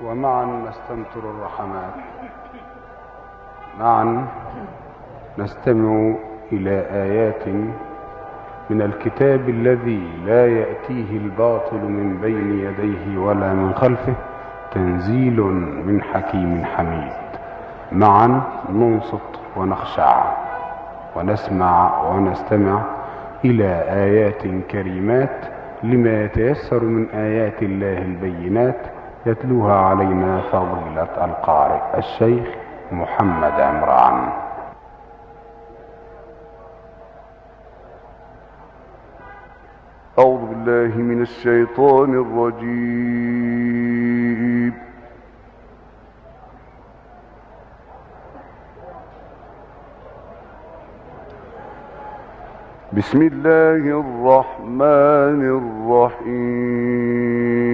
ومعا نستمطر الرحمات معا نستمع إلى آيات من الكتاب الذي لا يأتيه الباطل من بين يديه ولا من خلفه، تنزيل من حكيم حميد. معا ننصت ونخشع ونسمع ونستمع إلى آيات كريمات لما يتيسر من آيات الله البينات يتلوها علينا فضيلة القارئ الشيخ محمد عمران. أعوذ بالله من الشيطان الرجيم. بسم الله الرحمن الرحيم.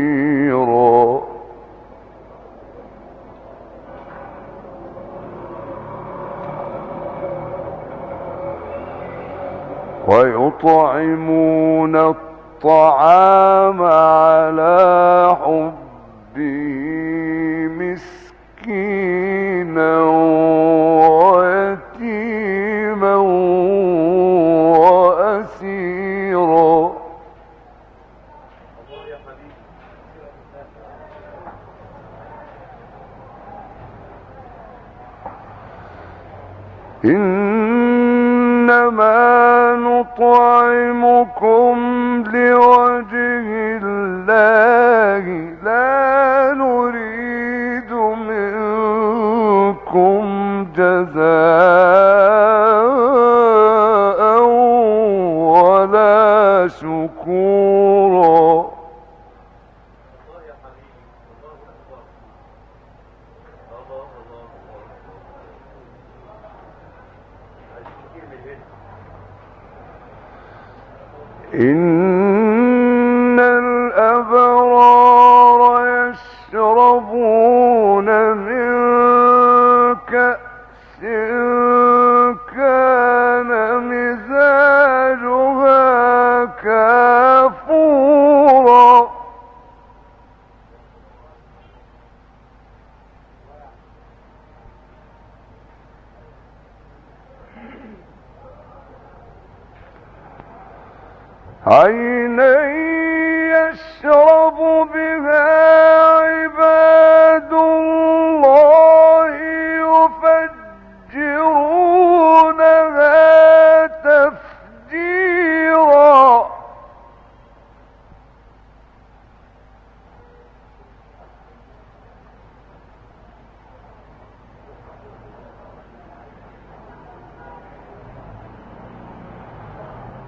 يطعمون الطعام على حبه مسكينا ويتيما لكم جزاء عينا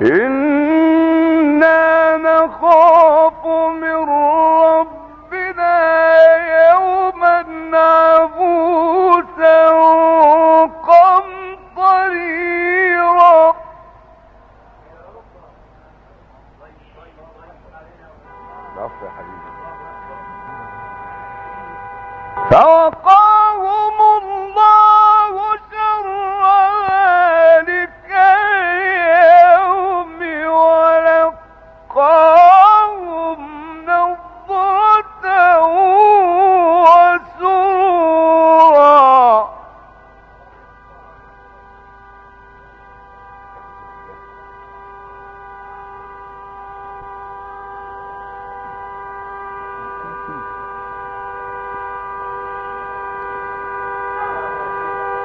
إنا نخاف من ربنا يوما عبوسا قمطريرا نفس يا حبيبي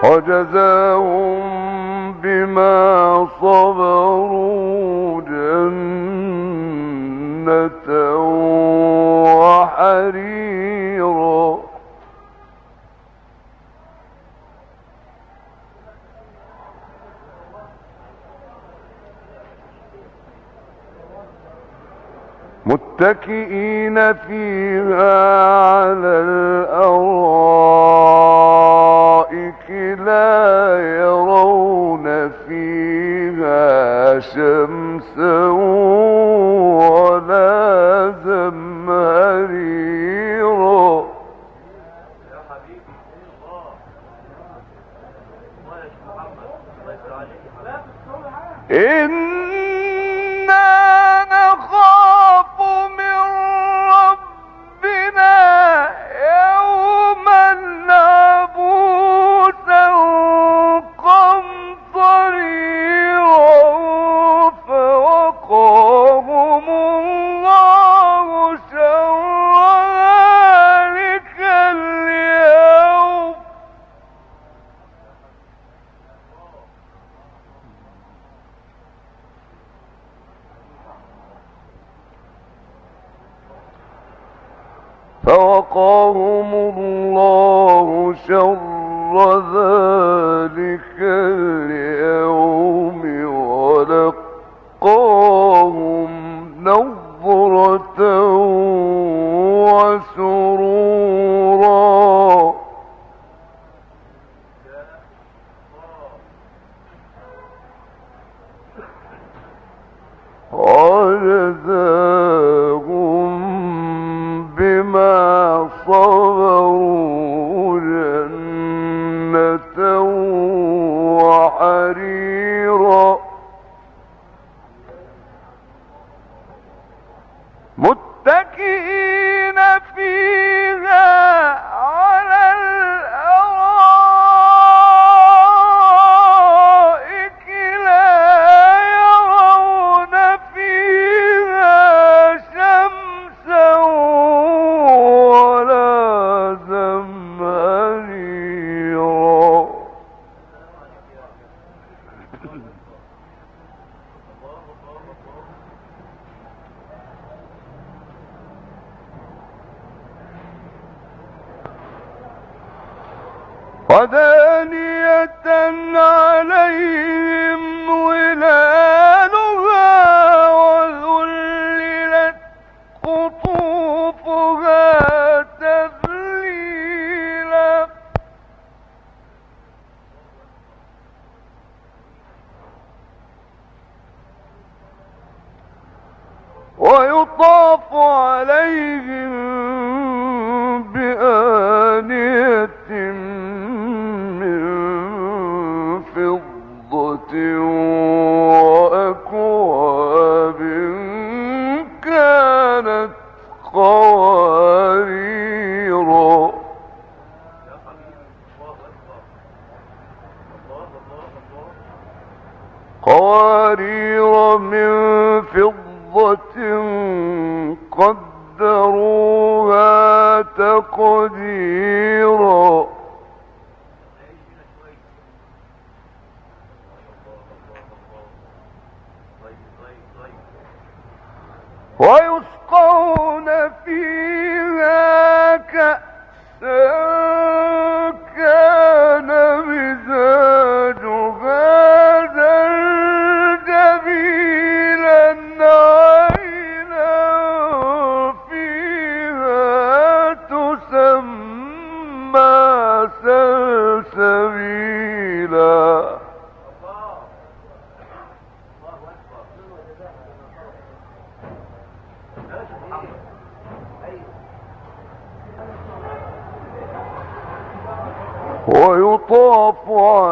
وجزاهم بما صبروا جنة وحريرا. متكئين فيها على الأرض شمس ولا زمن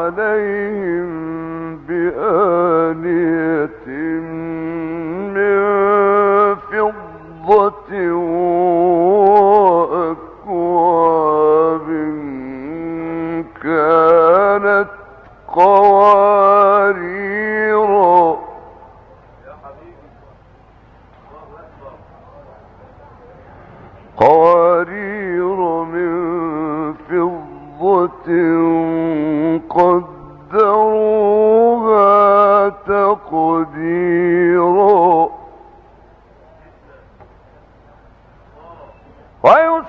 عليه قدروها تقديرا. ويسقون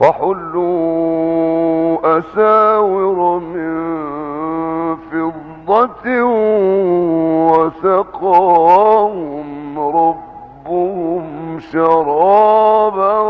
وحلوا أساور من فضة وسقاهم ربهم شرابا